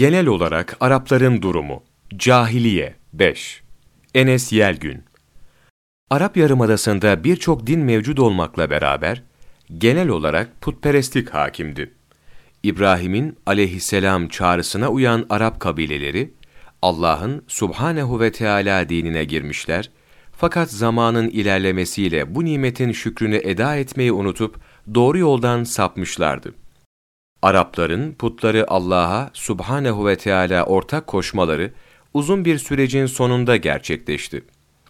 Genel olarak Arapların durumu. Cahiliye 5. Enes Yelgün Arap Yarımadası'nda birçok din mevcut olmakla beraber, genel olarak putperestlik hakimdi. İbrahim'in aleyhisselam çağrısına uyan Arap kabileleri, Allah'ın subhanehu ve Teala dinine girmişler, fakat zamanın ilerlemesiyle bu nimetin şükrünü eda etmeyi unutup doğru yoldan sapmışlardı. Arapların putları Allah'a subhanehu ve Teala ortak koşmaları uzun bir sürecin sonunda gerçekleşti.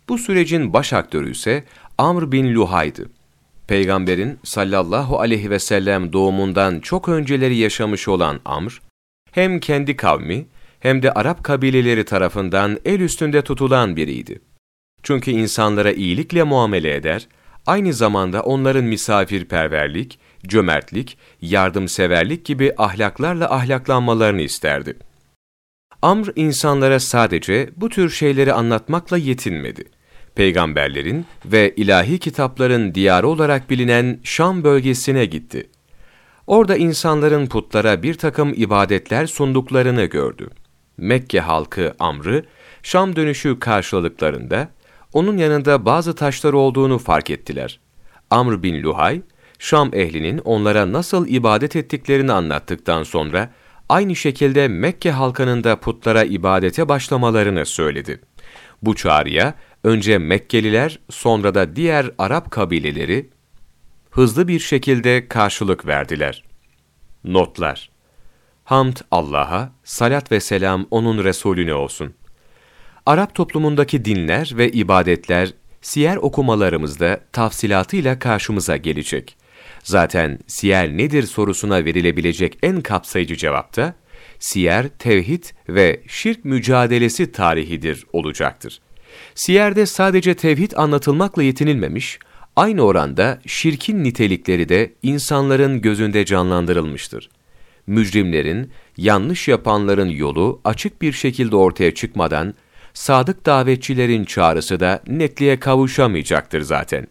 Bu sürecin baş aktörü ise Amr bin Luhay'dı. Peygamberin sallallahu aleyhi ve sellem doğumundan çok önceleri yaşamış olan Amr, hem kendi kavmi hem de Arap kabileleri tarafından el üstünde tutulan biriydi. Çünkü insanlara iyilikle muamele eder, aynı zamanda onların misafirperverlik, cömertlik, yardımseverlik gibi ahlaklarla ahlaklanmalarını isterdi. Amr insanlara sadece bu tür şeyleri anlatmakla yetinmedi. Peygamberlerin ve ilahi kitapların diyarı olarak bilinen Şam bölgesine gitti. Orada insanların putlara bir takım ibadetler sunduklarını gördü. Mekke halkı Amr'ı Şam dönüşü karşıladıklarında onun yanında bazı taşlar olduğunu fark ettiler. Amr bin Luhay, Şam ehlinin onlara nasıl ibadet ettiklerini anlattıktan sonra aynı şekilde Mekke halkının da putlara ibadete başlamalarını söyledi. Bu çağrıya önce Mekkeliler sonra da diğer Arap kabileleri hızlı bir şekilde karşılık verdiler. Notlar Hamd Allah'a, salat ve selam O'nun Resulüne olsun. Arap toplumundaki dinler ve ibadetler siyer okumalarımızda tafsilatıyla karşımıza gelecek. Zaten siyer nedir sorusuna verilebilecek en kapsayıcı cevapta, siyer tevhid ve şirk mücadelesi tarihidir olacaktır. Siyerde sadece tevhid anlatılmakla yetinilmemiş, aynı oranda şirkin nitelikleri de insanların gözünde canlandırılmıştır. Mücrimlerin, yanlış yapanların yolu açık bir şekilde ortaya çıkmadan, sadık davetçilerin çağrısı da netliğe kavuşamayacaktır zaten.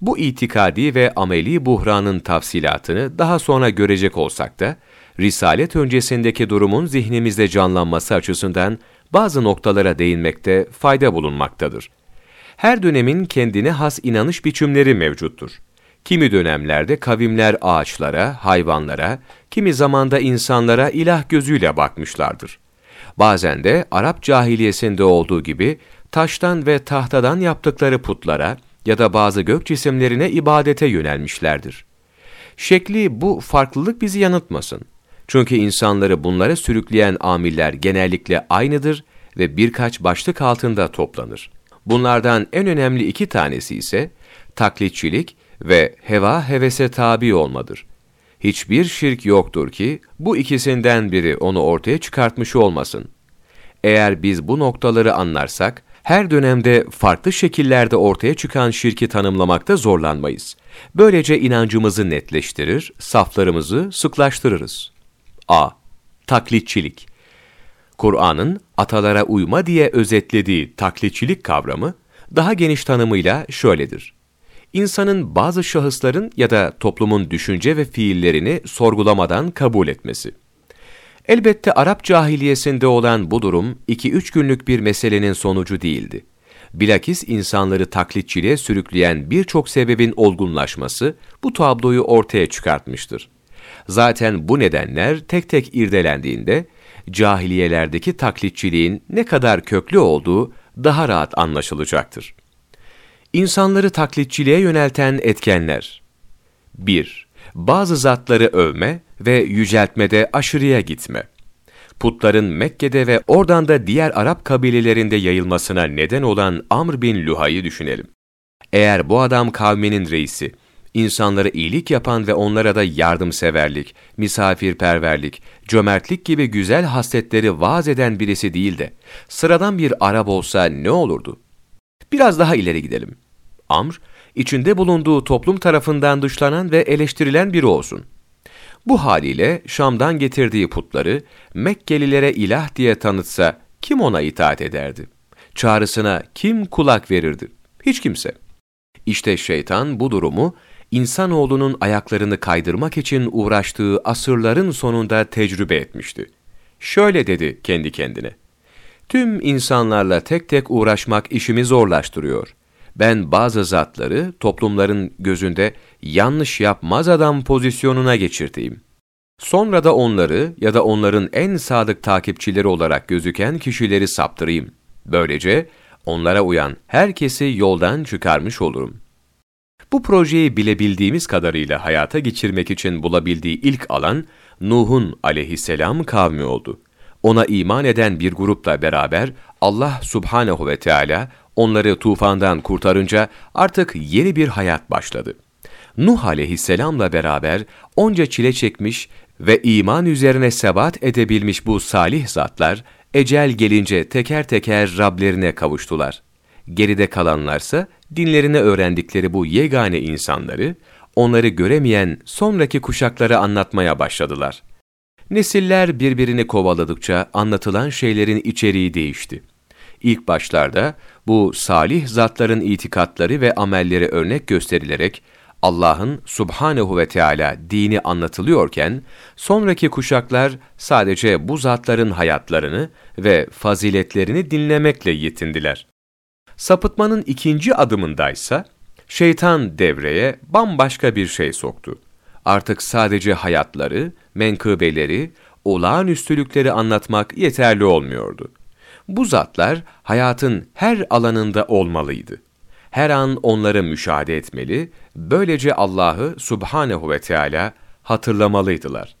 Bu itikadi ve ameli buhranın tafsilatını daha sonra görecek olsak da, Risalet öncesindeki durumun zihnimizde canlanması açısından bazı noktalara değinmekte fayda bulunmaktadır. Her dönemin kendine has inanış biçimleri mevcuttur. Kimi dönemlerde kavimler ağaçlara, hayvanlara, kimi zamanda insanlara ilah gözüyle bakmışlardır. Bazen de Arap cahiliyesinde olduğu gibi taştan ve tahtadan yaptıkları putlara ya da bazı gök cisimlerine ibadete yönelmişlerdir. Şekli bu farklılık bizi yanıltmasın. Çünkü insanları bunlara sürükleyen amiller genellikle aynıdır ve birkaç başlık altında toplanır. Bunlardan en önemli iki tanesi ise taklitçilik ve heva hevese tabi olmadır. Hiçbir şirk yoktur ki bu ikisinden biri onu ortaya çıkartmış olmasın. Eğer biz bu noktaları anlarsak, her dönemde farklı şekillerde ortaya çıkan şirki tanımlamakta zorlanmayız. Böylece inancımızı netleştirir, saflarımızı sıklaştırırız. A. Taklitçilik Kur'an'ın atalara uyma diye özetlediği taklitçilik kavramı, daha geniş tanımıyla şöyledir. İnsanın bazı şahısların ya da toplumun düşünce ve fiillerini sorgulamadan kabul etmesi. Elbette Arap cahiliyesinde olan bu durum 2-3 günlük bir meselenin sonucu değildi. Bilakis insanları taklitçiliğe sürükleyen birçok sebebin olgunlaşması bu tabloyu ortaya çıkartmıştır. Zaten bu nedenler tek tek irdelendiğinde cahiliyelerdeki taklitçiliğin ne kadar köklü olduğu daha rahat anlaşılacaktır. İnsanları taklitçiliğe yönelten etkenler 1. Bazı zatları övme ve yüceltmede aşırıya gitme. Putların Mekke'de ve oradan da diğer Arap kabilelerinde yayılmasına neden olan Amr bin Luhay'ı düşünelim. Eğer bu adam kavminin reisi, insanlara iyilik yapan ve onlara da yardımseverlik, misafirperverlik, cömertlik gibi güzel hasletleri vaaz eden birisi değil de, sıradan bir Arap olsa ne olurdu? Biraz daha ileri gidelim. Amr, içinde bulunduğu toplum tarafından dışlanan ve eleştirilen biri olsun. Bu haliyle Şam'dan getirdiği putları Mekkelilere ilah diye tanıtsa kim ona itaat ederdi? Çağrısına kim kulak verirdi? Hiç kimse. İşte şeytan bu durumu insanoğlunun ayaklarını kaydırmak için uğraştığı asırların sonunda tecrübe etmişti. şöyle dedi kendi kendine. Tüm insanlarla tek tek uğraşmak işimi zorlaştırıyor. Ben bazı zatları toplumların gözünde yanlış yapmaz adam pozisyonuna geçirteyim. Sonra da onları ya da onların en sadık takipçileri olarak gözüken kişileri saptırayım. Böylece onlara uyan herkesi yoldan çıkarmış olurum. Bu projeyi bilebildiğimiz kadarıyla hayata geçirmek için bulabildiği ilk alan, Nuh'un aleyhisselam kavmi oldu. Ona iman eden bir grupla beraber Allah subhanehu ve Teala onları tufandan kurtarınca artık yeni bir hayat başladı. Nuh aleyhisselamla beraber onca çile çekmiş ve iman üzerine sebat edebilmiş bu salih zatlar, ecel gelince teker teker Rablerine kavuştular. Geride kalanlarsa dinlerini öğrendikleri bu yegane insanları, onları göremeyen sonraki kuşaklara anlatmaya başladılar. Nesiller birbirini kovaladıkça anlatılan şeylerin içeriği değişti. İlk başlarda bu salih zatların itikatları ve amelleri örnek gösterilerek Allah'ın subhanehu ve Teala dini anlatılıyorken, sonraki kuşaklar sadece bu zatların hayatlarını ve faziletlerini dinlemekle yetindiler. Sapıtmanın ikinci adımındaysa, şeytan devreye bambaşka bir şey soktu. Artık sadece hayatları, menkıbeleri, olağanüstülükleri anlatmak yeterli olmuyordu. Bu zatlar hayatın her alanında olmalıydı. Her an onları müşahede etmeli, böylece Allah'ı subhanehu ve Teala hatırlamalıydılar.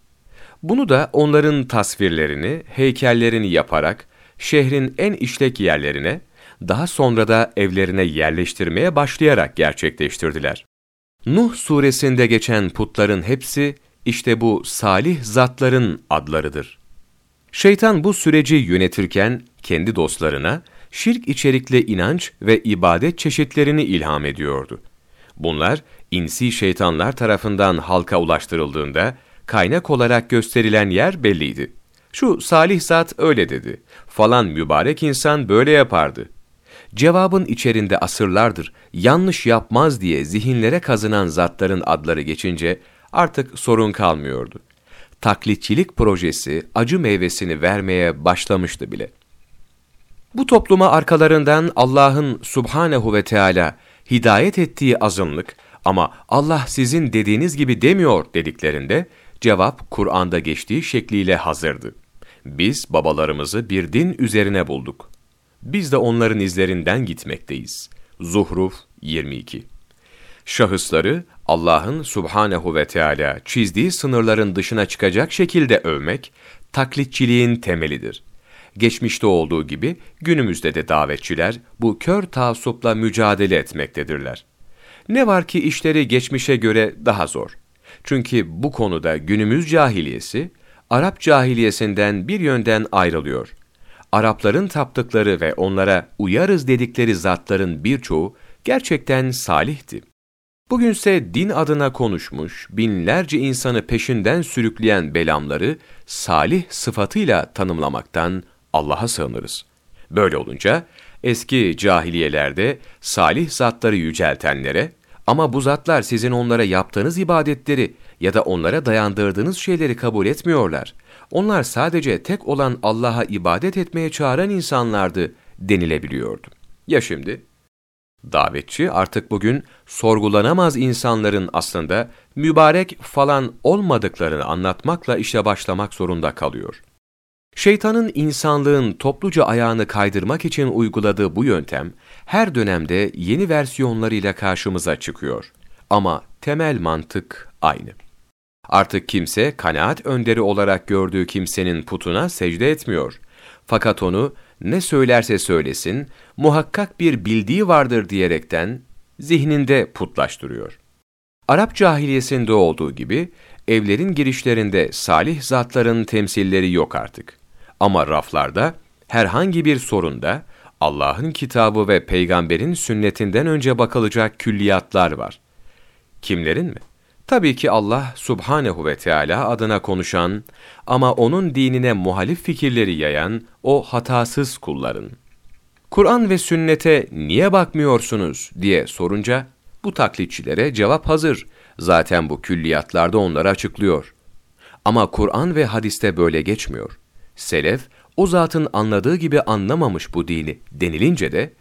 Bunu da onların tasvirlerini, heykellerini yaparak şehrin en işlek yerlerine, daha sonra da evlerine yerleştirmeye başlayarak gerçekleştirdiler. Nuh suresinde geçen putların hepsi işte bu salih zatların adlarıdır. Şeytan bu süreci yönetirken kendi dostlarına şirk içerikli inanç ve ibadet çeşitlerini ilham ediyordu. Bunlar insi şeytanlar tarafından halka ulaştırıldığında kaynak olarak gösterilen yer belliydi. Şu salih zat öyle dedi, falan mübarek insan böyle yapardı. Cevabın içerinde asırlardır yanlış yapmaz diye zihinlere kazınan zatların adları geçince artık sorun kalmıyordu. Taklitçilik projesi acı meyvesini vermeye başlamıştı bile. Bu topluma arkalarından Allah'ın subhanehu ve Teala hidayet ettiği azınlık ama Allah sizin dediğiniz gibi demiyor dediklerinde cevap Kur'an'da geçtiği şekliyle hazırdı. Biz babalarımızı bir din üzerine bulduk. Biz de onların izlerinden gitmekteyiz. Zuhruf 22 Şahısları Allah'ın subhanehu ve Teala çizdiği sınırların dışına çıkacak şekilde övmek, taklitçiliğin temelidir. Geçmişte olduğu gibi günümüzde de davetçiler bu kör taassupla mücadele etmektedirler. Ne var ki işleri geçmişe göre daha zor. Çünkü bu konuda günümüz cahiliyesi, Arap cahiliyesinden bir yönden ayrılıyor. Arapların taptıkları ve onlara uyarız dedikleri zatların birçoğu gerçekten salihti. Bugünse din adına konuşmuş, binlerce insanı peşinden sürükleyen belamları salih sıfatıyla tanımlamaktan Allah'a sığınırız. Böyle olunca eski cahiliyelerde salih zatları yüceltenlere ama bu zatlar sizin onlara yaptığınız ibadetleri ya da onlara dayandırdığınız şeyleri kabul etmiyorlar. Onlar sadece tek olan Allah'a ibadet etmeye çağıran insanlardı denilebiliyordu. Ya şimdi? Davetçi artık bugün sorgulanamaz insanların aslında mübarek falan olmadıklarını anlatmakla işe başlamak zorunda kalıyor. Şeytanın insanlığın topluca ayağını kaydırmak için uyguladığı bu yöntem, her dönemde yeni versiyonlarıyla karşımıza çıkıyor. Ama temel mantık aynı. Artık kimse kanaat önderi olarak gördüğü kimsenin putuna secde etmiyor. Fakat onu ne söylerse söylesin, muhakkak bir bildiği vardır diyerekten zihninde putlaştırıyor. Arap cahiliyesinde olduğu gibi evlerin girişlerinde salih zatların temsilleri yok artık. Ama raflarda herhangi bir sorunda Allah'ın kitabı ve peygamberin sünnetinden önce bakılacak külliyatlar var. Kimlerin mi? Tabii ki Allah subhanehu ve Teala adına konuşan ama onun dinine muhalif fikirleri yayan o hatasız kulların. Kur'an ve sünnete niye bakmıyorsunuz diye sorunca bu taklitçilere cevap hazır. Zaten bu külliyatlarda onları açıklıyor. Ama Kur'an ve hadiste böyle geçmiyor. Selef, o zatın anladığı gibi anlamamış bu dini denilince de,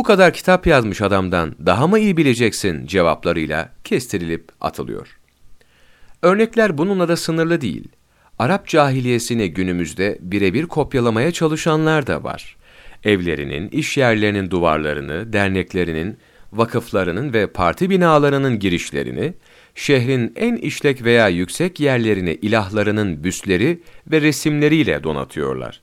bu kadar kitap yazmış adamdan daha mı iyi bileceksin cevaplarıyla kestirilip atılıyor. Örnekler bununla da sınırlı değil. Arap cahiliyesini günümüzde birebir kopyalamaya çalışanlar da var. Evlerinin, iş yerlerinin duvarlarını, derneklerinin, vakıflarının ve parti binalarının girişlerini, şehrin en işlek veya yüksek yerlerini ilahlarının büstleri ve resimleriyle donatıyorlar.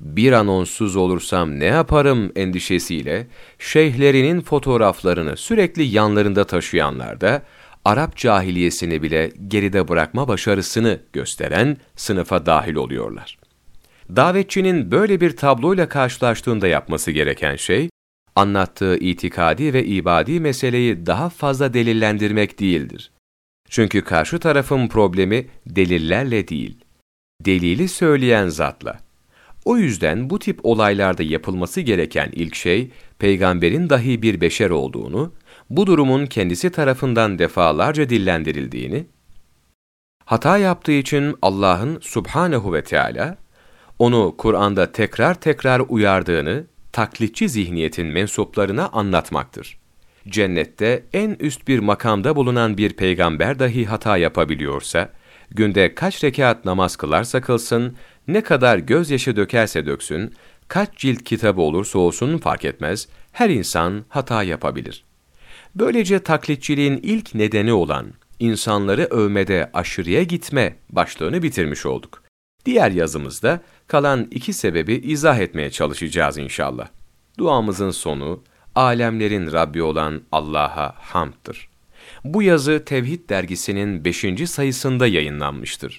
Bir anonsuz olursam ne yaparım endişesiyle şeyhlerinin fotoğraflarını sürekli yanlarında taşıyanlar da Arap cahiliyesini bile geride bırakma başarısını gösteren sınıfa dahil oluyorlar. Davetçinin böyle bir tabloyla karşılaştığında yapması gereken şey, anlattığı itikadi ve ibadi meseleyi daha fazla delillendirmek değildir. Çünkü karşı tarafın problemi delillerle değil, delili söyleyen zatla. O yüzden bu tip olaylarda yapılması gereken ilk şey, peygamberin dahi bir beşer olduğunu, bu durumun kendisi tarafından defalarca dillendirildiğini, hata yaptığı için Allah'ın subhanehu ve Teala onu Kur'an'da tekrar tekrar uyardığını taklitçi zihniyetin mensuplarına anlatmaktır. Cennette en üst bir makamda bulunan bir peygamber dahi hata yapabiliyorsa, günde kaç rekat namaz kılarsa kılsın, ne kadar gözyaşı dökerse döksün, kaç cilt kitabı olursa olsun fark etmez, her insan hata yapabilir. Böylece taklitçiliğin ilk nedeni olan insanları övmede aşırıya gitme başlığını bitirmiş olduk. Diğer yazımızda kalan iki sebebi izah etmeye çalışacağız inşallah. Duamızın sonu, alemlerin Rabbi olan Allah'a hamdtır. Bu yazı Tevhid dergisinin 5. sayısında yayınlanmıştır.